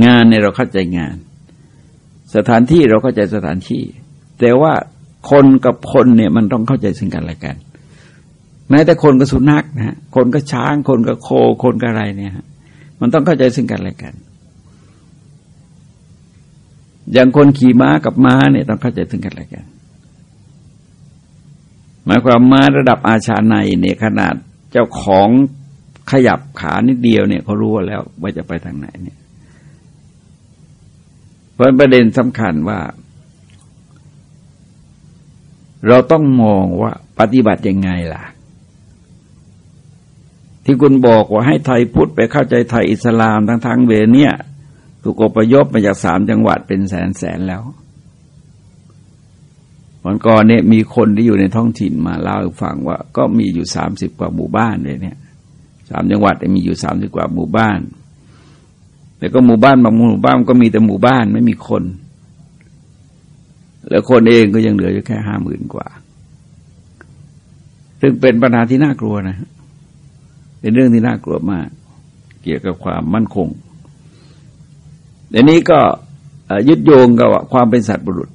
งานเนี่ยเราเข้าใจงาน สถานที่เราเข้าใจสถานที่ แต่ว่าคนกับคนเนี่ยมันต้องเข้าใจซึ่งกันและกัน แม้แต่คนกับสุนัขนะฮะคนกับช้าง คนกับโค คนกับอะไรเนี่ยมันต้องเข้าใจซึ่งกันและกัน อย่างคนขี่ม้ากับม้าเนี่ยต้องเข้าใจซึ่งกันและกันหมายความม้าระดับอาชาในเนี่ยขนาด เจ้าของขยับขานิดเดียวเนี่ยเขารู้แล้วว่าจะไปทางไหนเนี่ย เพราะประเด็นสำคัญว่า เราต้องมองว่าปฏิบัติยังไงล่ะ ที่คุณบอกว่าให้ไทยพุทธไปเข้าใจไทยอิสลามทั้งทั้งเวเนี่ยถูกอพยพมาจากสามจังหวัดเป็นแสนแสนแล้ว วันก่อนเนี่ยมีคนที่อยู่ในท้องถิ่นมาเล่าให้ฟังว่า ก็มีอยู่สามสิบกว่าหมู่บ้านเลยเนี่ยสามจังหวัดมีอยู่สามสิบกว่าหมู่บ้าน แล้วก็หมู่บ้านบางหมู่บ้านก็มีแต่หมู่บ้านไม่มีคน แล้วคนเองก็ยังเหลืออยู่แค่ห้าหมื่นกว่า ซึ่งเป็นปัญหาที่น่ากลัวนะ เป็นเรื่องที่น่ากลัวมาก เกี่ยวกับความมั่นคงเดี๋ยวนี้ก็ยึดโยงกับความเป็นสัตว์บุรุษ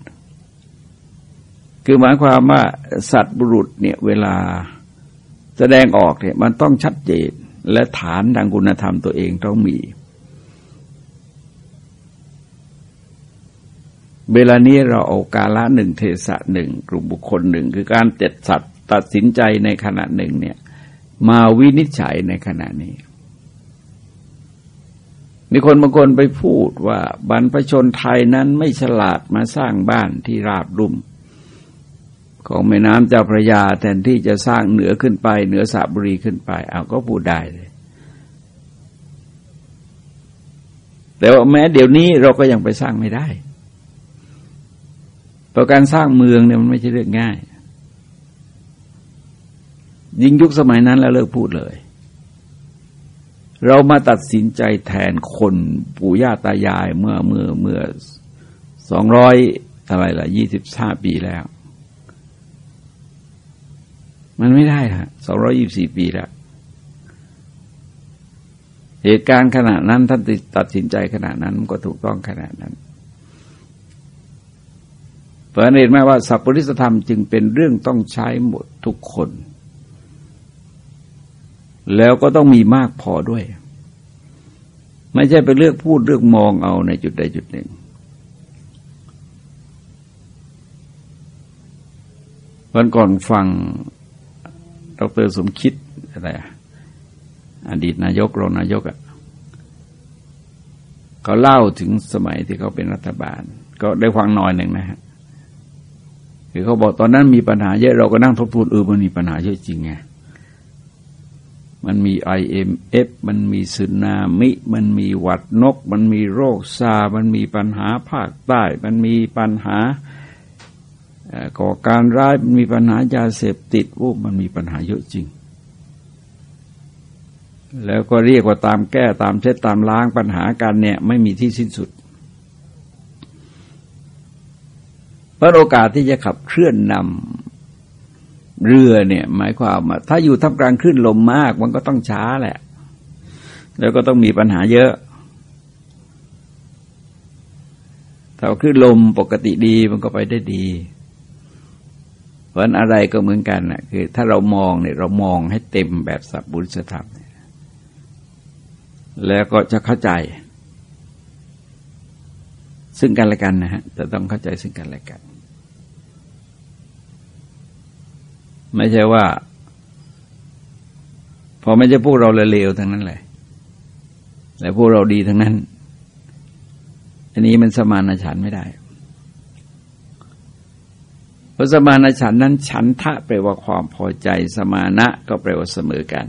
คือหมายความว่าสัตว์บุรุษเนี่ยเวลาแสดงออกเนี่ยมันต้องชัดเจนและฐานทางคุณธรรมตัวเองต้องมี เวลานี้เราเอากาละหนึ่งเทศะหนึ่งกลุ่มบุคคลหนึ่งคือการเจ็ดสัตว์ตัดสินใจในขณะหนึ่งเนี่ยมาวินิจฉัยในขณะนี้มีคนบางคนไปพูดว่าบรรพชนไทยนั้นไม่ฉลาดมาสร้างบ้านที่ราบรุ่ม ของแม่น้ำเจ้าพระยาแทนที่จะสร้างเหนือขึ้นไป เหนือสระบุรีขึ้นไปเอาก็พูดได้เลย แต่ว่าแม้เดี๋ยวนี้เราก็ยังไปสร้างไม่ได้ เพราะการสร้างเมืองเนี่ยมันไม่ใช่เรื่องง่าย ยิ่งยุคสมัยนั้นแล้วเลิกพูดเลย เรามาตัดสินใจแทนคนปู่ย่าตายายเมื่อเมื่อเมื่อสองร้อยอะไรล่ะยี่สิบห้าปีแล้ว มันไม่ได้ฮะสองร้อยี่สี่ปีแล้ว เหตุการณ์ขณะนั้นท่านตัดสินใจขณะนั้นมันก็ถูกต้องขณะนั้นเพราะเห็นไหมว่าสัพปริสธรรมจึงเป็นเรื่องต้องใช้หมดทุกคน แล้วก็ต้องมีมากพอด้วย ไม่ใช่ไปเลือกพูดเลือกมองเอาในจุดใดจุดหนึ่ง วันก่อนฟัง ดรสมคิดอะไรอดีตนายกรองนายกอะ่ะเขาเล่าถึงสมัยที่เขาเป็นรัฐบาล ก็ได้ฟังหน่อยหนึ่งนะฮะคือเขาบอกตอนนั้นมีปัญหาเยอะเราก็นั่งทบทวนเออมันมีปัญหาเยอะจริงไงมันมี IMF มันมีสึนามิ มันมีหวัดนก มันมีโรคซาร์ส มันมีปัญหาภาคใต้ มันมีปัญหา ก่อการร้ายมันมีปัญหายาเสพติดโอ้มันมีปัญหาเยอะจริง แล้วก็เรียกว่าตามแก้ตามเช็ดตามล้างปัญหากันเนี่ยไม่มีที่สิ้นสุดเพราะโอกาสที่จะขับเคลื่อนนำเรือเนี่ยหมายความว่าถ้าอยู่ท่ามกลางคลื่นลมมากมันก็ต้องช้าแหละ แล้วก็ต้องมีปัญหาเยอะถ้าคลื่นลมปกติดีมันก็ไปได้ดี เพราะอะไรก็เหมือนกันนะคือถ้าเรามองเนี่ยเรามองให้เต็มแบบสัพบุญธรรมแล้วก็จะเข้าใจ ซึ่งกันและกันนะฮะจะต้องเข้าใจซึ่งกันและกัน ไม่ใช่ว่า พอไม่ใช่พวกเราเลวทั้งนั้นแหละแต่พวกเราดีทั้งนั้น อันนี้มันสมานฉันไม่ได้ พราะสมานฉันนั้นฉันทะแปลว่าความพอใจสมานะก็แปลว่าเสมอกัน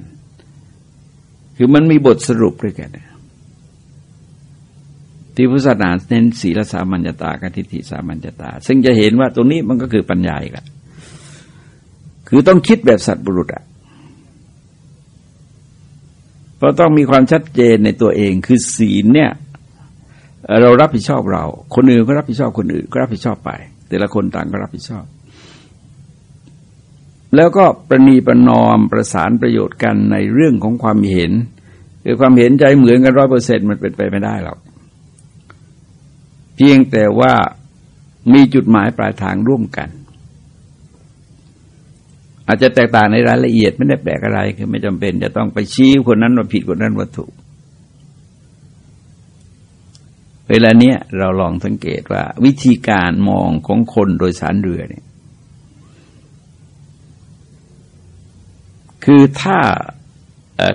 คือมันมีบทสรุปด้วยกันที่พุทธศาสนาเน้นศีลสามัญญตากับทิฏฐิสามัญญตา ซึ่งจะเห็นว่าตรงนี้มันก็คือปัญญาอีกละคือต้องคิดแบบสัตว์บุรุษอะเพราะต้องมีความชัดเจนในตัวเองคือศีลเนี่ย เรารับผิดชอบเรา คนอื่นก็รับผิดชอบคนอื่นก็รับผิดชอบไป แต่ละคนต่างก็รับผิดชอบ แล้วก็ประนีประนอมประสานประโยชน์กันในเรื่องของความเห็น คือความเห็นใจเหมือนกันร้อยเปอร์เซ็นต์มันเป็นไปไม่ได้หรอกเพียงแต่ว่ามีจุดหมายปลายทางร่วมกัน อาจจะแตกต่างในรายละเอียดไม่ได้แปลกอะไรคือไม่จำเป็น จะต้องไปชี้คนนั้นว่าผิดคนนั้นว่าถูก เวลาเนี้ยเราลองสังเกตว่า วิธีการมองของคนโดยสารเรือเนี่ย คือถ้า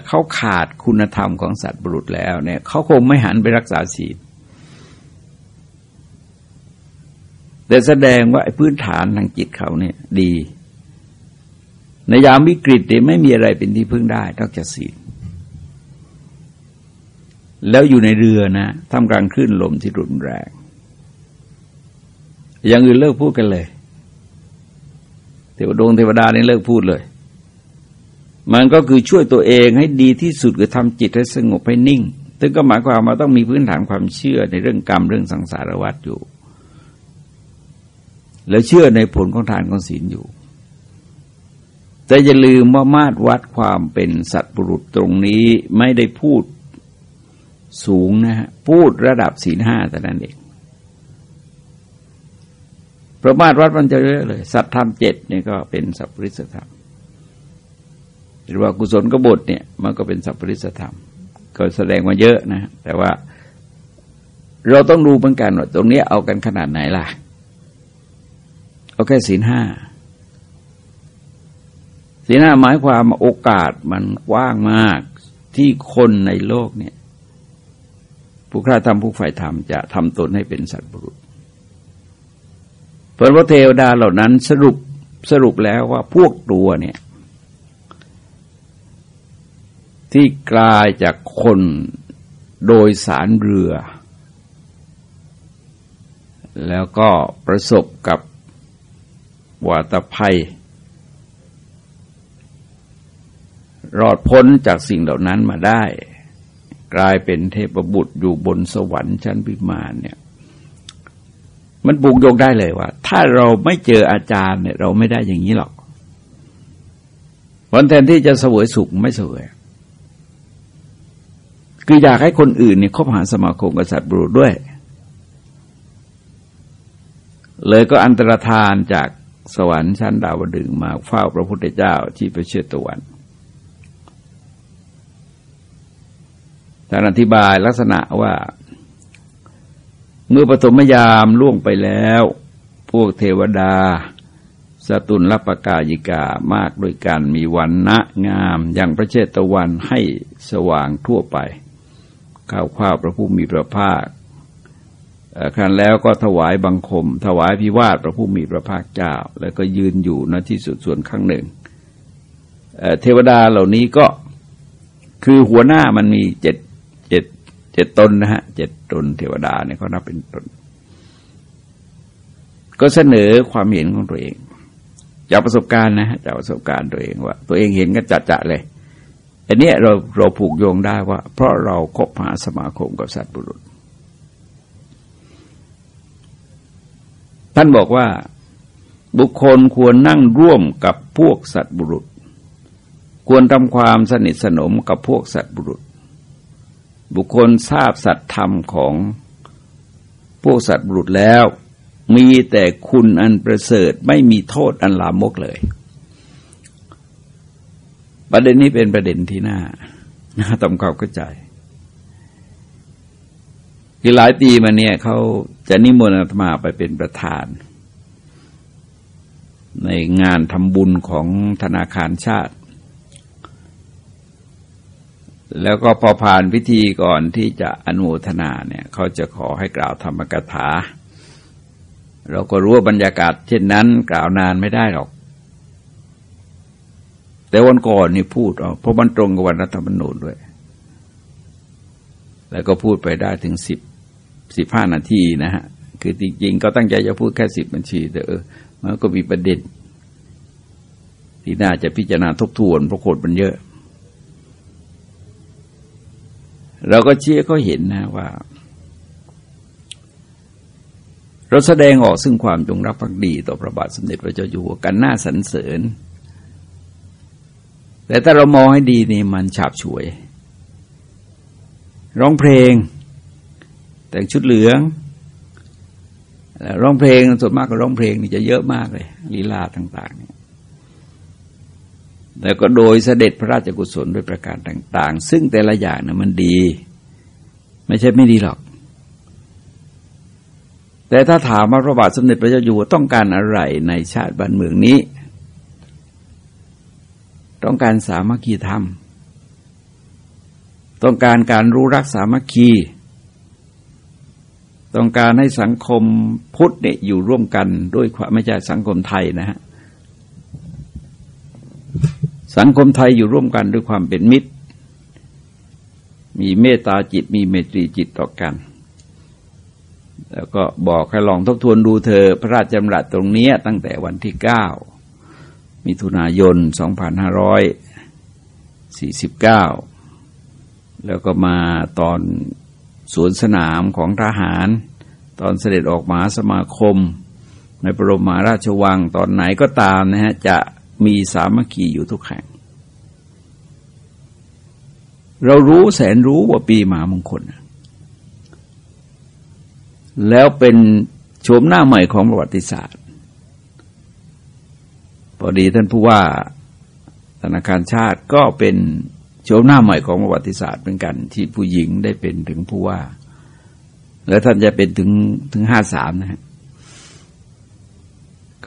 เขาขาดคุณธรรมของสัตว์บุรุษแล้วเนี่ยเขาคงไม่หันไปรักษาศีลแต่แสดงว่าพื้นฐานทางจิตเขาเนี่ย ดี ในยามวิกฤตเนี่ยไม่มีอะไรเป็นที่พึ่งได้นอกจากศีล แล้วอยู่ในเรือนะทำกลางคลื่นลมที่รุนแรง อย่างอื่นเลิกพูดกันเลย เทวดงเทวดานี่เลิกพูดเลย มันก็คือช่วยตัวเองให้ดีที่สุดคือทำจิตให้สงบให้นิ่ง ซึ่งก็หมายความว่าต้องมีพื้นฐานความเชื่อในเรื่องกรรมเรื่องสังสารวัฏอยู่ แล้วเชื่อในผลของทานของศีลอยู่แต่อย่าลืมว่ามาตรวัดความเป็นสัตว์บุรุษตรงนี้ไม่ได้พูด สูงนะฮะพูดระดับศีลห้าแต่นั้นเองประมาตรวัดมันจะเยอะเลย สัตธรรมเจ็ดนี่ก็เป็นสัพพริสธรรม หรือว่ากุศลกบฏเนี่ย มันก็เป็นสัพพริสธรรม ก็แสดงมาเยอะนะ แต่ว่า เราต้องดูเหมือนกันว่าตรงนี้เอากันขนาดไหนล่ะ เอาแค่ศีลห้าศีลห้าหมายความโอกาสมันกว้างมากที่คนในโลกเนี่ย ผู้ฆ่าทำผู้ฝ่ายทำจะทำตนให้เป็นสัตว์บุรุษเพราะว่าเทวดาเหล่านั้นสรุปสรุปแล้วว่าพวกตัวเนี่ย ที่กลายจากคนโดยสารเรือ แล้วก็ประสบกับวาตภัย รอดพ้นจากสิ่งเหล่านั้นมาได้ กลายเป็นเทพบุตรอยู่บนสวรรค์ชั้นวิมานเนี่ย มันปลูกโยกได้เลยว่า ถ้าเราไม่เจออาจารย์เนี่ย เราไม่ได้อย่างนี้หรอกวันแทนที่จะสวยสุขไม่สวยคืออยากให้คนอื่นเนี่ยคบหาสมาคมกับสัตว์บุรุษด้วย เลยก็อันตรธานจากสวรรค์ชั้นดาวดึงมาเฝ้าพระพุทธเจ้าที่ประเชตวัน ท่านอธิบายลักษณะว่า เมื่อปฐมยามล่วงไปแล้ว พวกเทวดา สตุลรับประกายิกามากโดยการมีวันณะงามอย่างพระเชตวันให้สว่างทั่วไป ข้าวข้าวพระผู้มีพระภาคครั้นแล้วก็ถวายบังคม ถวายพิวาทพระผู้มีพระภาคเจ้า แล้วก็ยืนอยู่ณที่สุดส่วนข้างหนึ่งเทวดาเหล่านี้ก็คือหัวหน้ามันมีเจ็ด จ็ดเจตนนะฮะเจ็ดตนเทวดาเนี่ยเขานับเป็นตน ก็เสนอความเห็นของตัวเอง จากประสบการณ์นะฮะจากประสบการณ์ตัวเองว่า ตัวเองเห็นก็จัดจะเลย อันนี้เราเราผูกโยงได้ว่า เพราะเราคบหาสมาคมกับสัตว์บุรุษ ท่านบอกว่าบุคคลควรนั่งร่วมกับพวกสัตว์บุรุษ ควรทำความสนิทสนมกับพวกสัตว์บุรุษ บุคคลทราบสัตธรรมของพวกสัตว์บุรุษแล้ว มีแต่คุณอันประเสริฐไม่มีโทษอันลามกเลย ประเด็นนี้เป็นประเด็นที่น่าน่าทำความเข้าใจคือหลายปีมาเนี่ยเขาจะนิมนต์อาตมาไปเป็นประธาน ในงานทำบุญของธนาคารชาติ แล้วก็พอผ่านพิธีก่อนที่จะอนุโมทนาเนี่ยเขาจะขอให้กล่าวธรรมกถา เราก็รู้ว่าบรรยากาศ เช่นนั้นกล่าวนานไม่ได้หรอก แต่วันก่อนนี่พูดเพราะมันตรงกับวันรัฐธรรมนูญด้วย แล้วก็พูดไปได้ถึงสิบสิบห้านาทีนะฮะ คือจริงๆ ก็ตั้งใจจะพูดแค่สิบบัญชีแต่เออมันก็มีประเด็นที่น่าจะพิจารณาทบทวนเพราะโคตรมันเยอะ เราก็เชี่ยก็เห็นนะว่า เราแสดงออกซึ่งความจงรักภักดีต่อพระบาทสมเด็จพระเจ้าอยู่หัวกันหน้าสรรเสริญ แต่ถ้าเรามองให้ดีนี่มันฉาบฉวย ร้องเพลง แต่งชุดเหลืองร้องเพลงส่วนมากก็ร้องเพลงนี่จะเยอะมากเลยลีลาต่าง ๆ แล้วก็โดยเสด็จพระราชกุศลด้วยประการต่าง ๆ ซึ่งแต่ละอย่างนะมันดี ไม่ใช่ไม่ดีหรอก แต่ถ้าถามว่าพระบาทสมเด็จพระเจ้าอยู่หัวต้องการอะไรในชาติบ้านเมืองนี้ ต้องการสามัคคีธรรม ต้องการการรู้รักสามัคคี ต้องการให้สังคมพุทธเนี่ยอยู่ร่วมกันด้วยความไม่ใช่สังคมไทยนะฮะ สังคมไทยอยู่ร่วมกันด้วยความเป็นมิตร มีเมตตาจิตมีเมตรีจิตต่อกัน แล้วก็บอกให้ลองทบทวนดูเธอพระราชจำรัสตรงนี้ตั้งแต่วันที่เก้ามิถุนายน 2549 แล้วก็มาตอนสวนสนามของทหาร ตอนเสด็จออกมาสมาคม ในปรมาราชวังตอนไหนก็ตามนะฮะจะ มีสามัคคีอยู่ทุกแห่ง เรารู้แสนรู้ว่าปีหมามงคล แล้วเป็นโฉมหน้าใหม่ของประวัติศาสตร์ พอดีท่านผู้ว่าธนาคารชาติก็เป็นโฉมหน้าใหม่ของประวัติศาสตร์เหมือนกัน ที่ผู้หญิงได้เป็นถึงผู้ว่า แล้วท่านจะเป็นถึงถึงห้าสามนะฮะ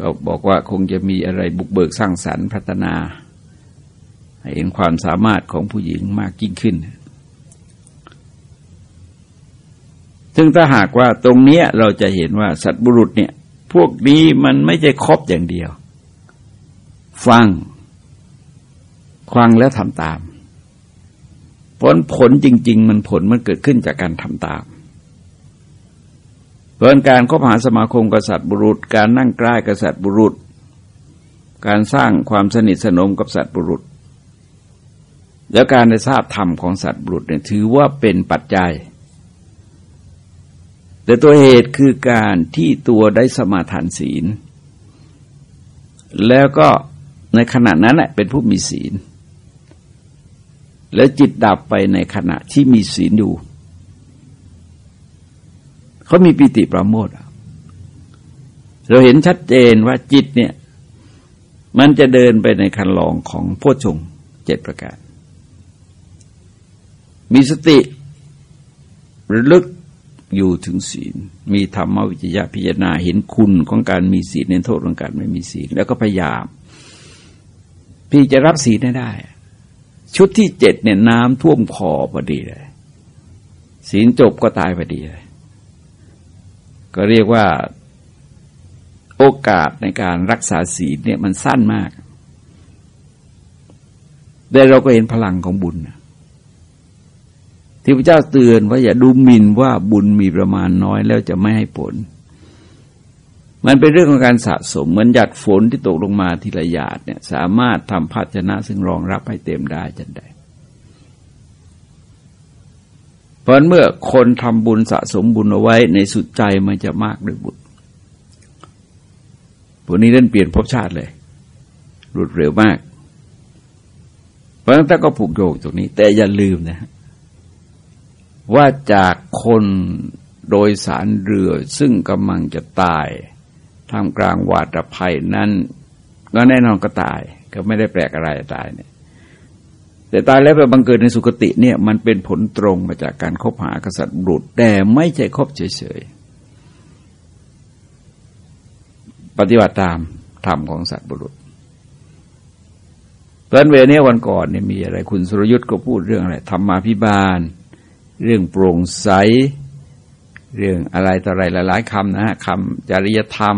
ก็บอกว่าคงจะมีอะไรบุกเบิกสร้างสรรค์พัฒนาเห็นความสามารถของผู้หญิงมากยิ่งขึ้น ซึ่งถ้าหากว่าตรงนี้เราจะเห็นว่าสัตว์บุรุษเนี่ย พวกนี้มันไม่ใช่ครบอย่างเดียว ฟัง ฟังแล้วทำตาม ผลผลจริง ๆ มันผลมันเกิดขึ้นจากการทำตาม เพราะการคบหาสมาคมกษัตริย์บุรุษ การนั่งใกล้กษัตริย์บุรุษ การสร้างความสนิทสนมกับสัตว์บุรุษ แล้วการได้ทราบธรรมของสัตว์บุรุษเนี่ยถือว่าเป็นปัจจัย แต่ตัวเหตุคือการที่ตัวได้สมาทานศีล แล้วก็ในขณะนั้นแหละเป็นผู้มีศีล แล้วจิตดับไปในขณะที่มีศีลอยู่ เขามีปิติประโมทเราเห็นชัดเจนว่าจิตเนี่ย มันจะเดินไปในคันลองของโพชงเจ็ดประการ มีสติระลึกอยู่ถึงศีล มีธรรมวิจยะพิจารณาเห็นคุณของการมีศีลในโทษของการไม่มีศีล แล้วก็พยายาม พี่จะรับศีลได้ชุดที่เจ็ดเนี่ยน้ำท่วมคอพอดีเลยศีลจบก็ตายพอดีเลย ก็เรียกว่าโอกาสในการรักษาศีลเนี่ยมันสั้นมาก แต่เราก็เห็นพลังของบุญ ที่พระเจ้าเตือนว่าอย่าดูหมิ่นว่าบุญมีประมาณน้อยแล้วจะไม่ให้ผล มันเป็นเรื่องของการสะสม เหมือนหยาดฝนที่ตกลงมาทีละหยาดเนี่ย สามารถทำภาชนะซึ่งรองรับให้เต็มได้จันใด เพราะเมื่อคนทำบุญสะสมบุญเอาไว้ในสุดใจมันจะมากด้วยบุญพวกนี้เล่นเปลี่ยนภพชาติเลย รวดเร็วมาก เพราะฉะนั้นก็ผูกโยงตรงนี้ แต่อย่าลืมนะ ว่าจากคนโดยสารเรือซึ่งกำลังจะตายท่ามกลางวาตภัยนั้น ก็แน่นอนก็ตาย ก็ไม่ได้แปลกอะไรตายเนี่ย แต่ตายแล้วไปบังเกิดในสุคติเนี่ยมันเป็นผลตรงมาจากการคบหากษัตริย์บุตรแต่ไม่ใช่คบเฉยๆ ปฏิบัติตามธรรมของสัตว์บุรุษตอนเวนี้วันก่อนเนี่ยมีอะไรคุณสุรยุทธ์ก็พูดเรื่องอะไรธรรมาพิบาล เรื่องโปร่งใส เรื่องอะไรต่ออะไรหลายๆคำนะฮะคำจริยธรรม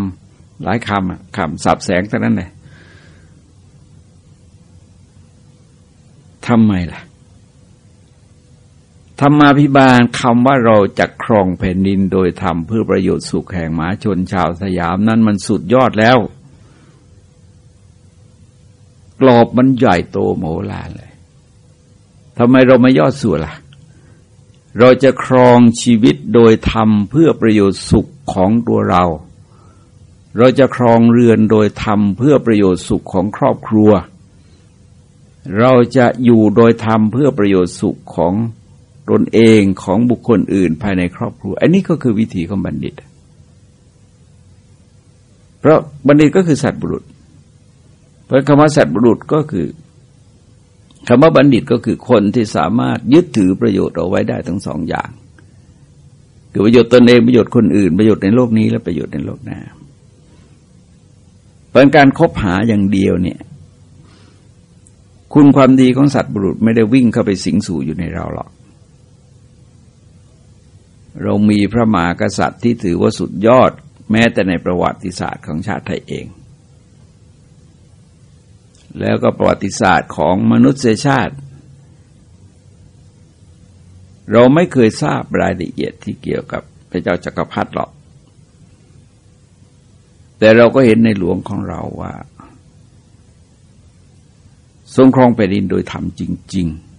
หลายคำคำสับแสงทั้งนั้นเลย ทำไมล่ะธรรมาภิบาลคำว่าเราจะครองแผ่นดินโดยทำเพื่อประโยชน์สุขแห่งหมาชนชาวสยามนั้นมันสุดยอดแล้ว กรอบมันใหญ่โตโมลานเลยทำไมเราไม่ยอดส่วนล่ะ เราจะครองชีวิตโดยทำเพื่อประโยชน์สุขของตัวเรา เราจะครองเรือนโดยทำเพื่อประโยชน์สุขของครอบครัวเเราจะอยู่โดยทำเพื่อประโยชน์สุขของตนเองของบุคคลอื่นภายในครอบครัว อันนี้ก็คือวิถีของบัณฑิต เพราะบัณฑิตก็คือสัตว์บุรุษ เพราะคำว่าสัตว์บุรุษก็คือคำว่าบัณฑิตก็คือคนที่สามารถยึดถือประโยชน์เอาไว้ได้ทั้งสองอย่าง คือประโยชน์ตนเองประโยชน์คนอื่น ประโยชน์ในโลกนี้และประโยชน์ในโลกหน้าเป็นการคบหาอย่างเดียวเนี่ย คุณความดีของสัตว์บุรุษไม่ได้วิ่งเข้าไปสิงสู่อยู่ในเราหรอก เรามีพระมหากษัตริย์ที่ถือว่าสุดยอด แม้แต่ในประวัติศาสตร์ของชาติไทยเอง แล้วก็ประวัติศาสตร์ของมนุษยชาติ เราไม่เคยทราบรายละเอียดที่เกี่ยวกับพระเจ้าจักรพรรดิหรอก แต่เราก็เห็นในหลวงของเราว่า ทรงครองแผ่นดินโดยธรรมจริง ๆ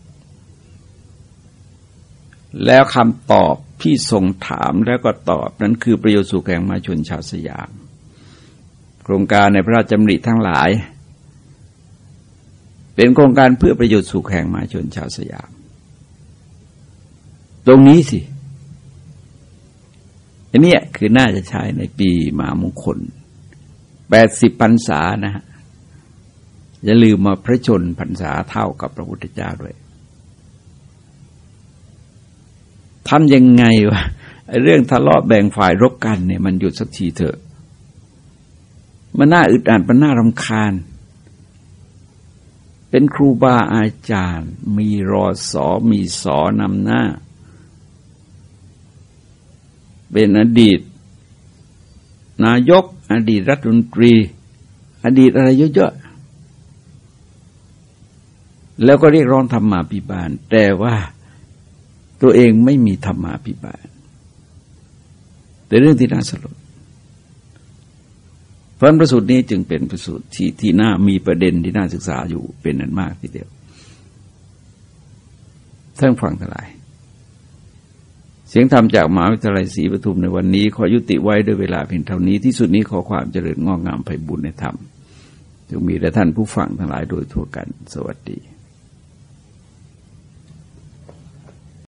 แล้วคำตอบที่ทรงถามแล้วก็ตอบนั้นคือประโยชน์สุขแห่งมาชนชาวสยาม โครงการในพระราชดำริทั้งหลาย เป็นโครงการเพื่อประโยชน์สุขแห่งมาชนชาวสยาม ตรงนี้สิอันนี้คือน่าจะใช้ในปีมามงคลแปดสิบพรรษานะฮะ อย่าลืมมาพระชนพรรษาเท่ากับพระพุทธเจ้าด้วยทำยังไงวะเรื่องทะเลาะแบ่งฝ่ายรบกันเนี่ยมันหยุดสักทีเถอะ มันน่าอึดอัดมันน่ารำคาญ เป็นครูบาอาจารย์ มีรอสอมีสอนำหน้า เป็นอดีต นายก อดีตรัฐมนตรี อดีตอะไรเยอะๆ แล้วก็เรียกร้องธรรมาภิบาล แต่ว่าตัวเองไม่มีธรรมาภิบาลเป็นเรื่องที่น่าสลดเพราะประสูตรนี้จึงเป็นประสูตรที่ที่น่ามีประเด็นที่น่าศึกษาอยู่เป็นนันมากทีเดียวท่านฟังทั้งหลาย เสียงธรรมจากมหาวิทยาลัยศรีปทุมในวันนี้ ขอยุติไว้ด้วยเวลาเพียงเท่านี้ที่สุดนี้ขอความเจริญงอกงามไปบุญในธรรมจงมีแด่ท่านผู้ฟังทั้งหลายโดยทั่วกัน สวัสดี